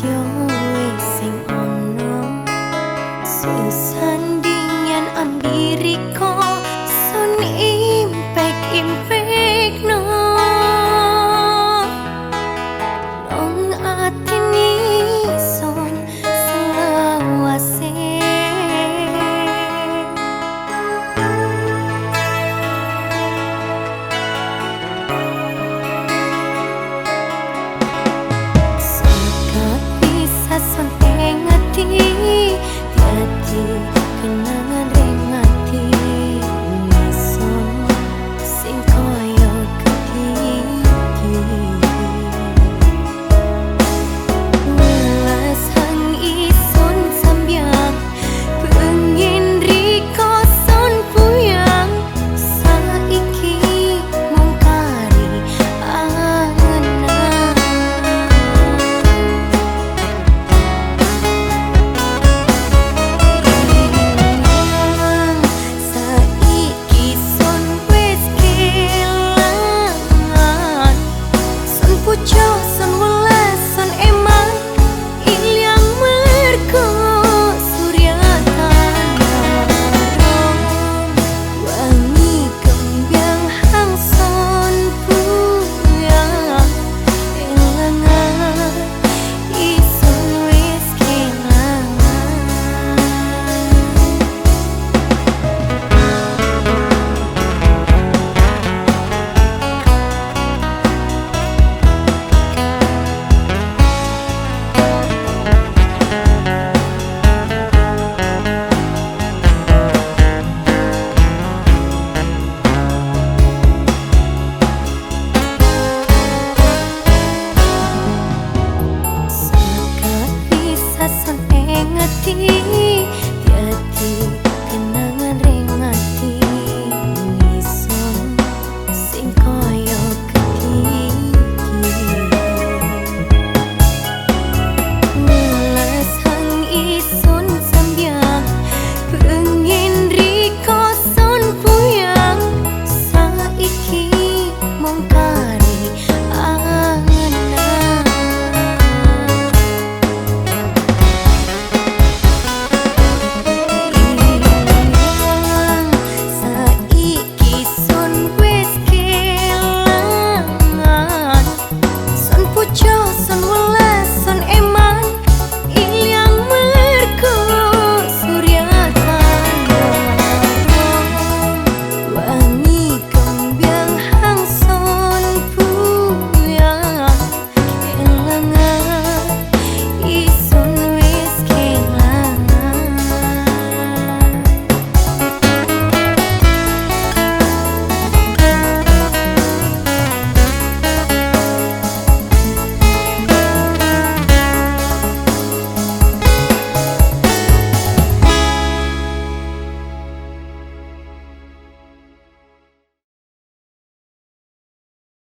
就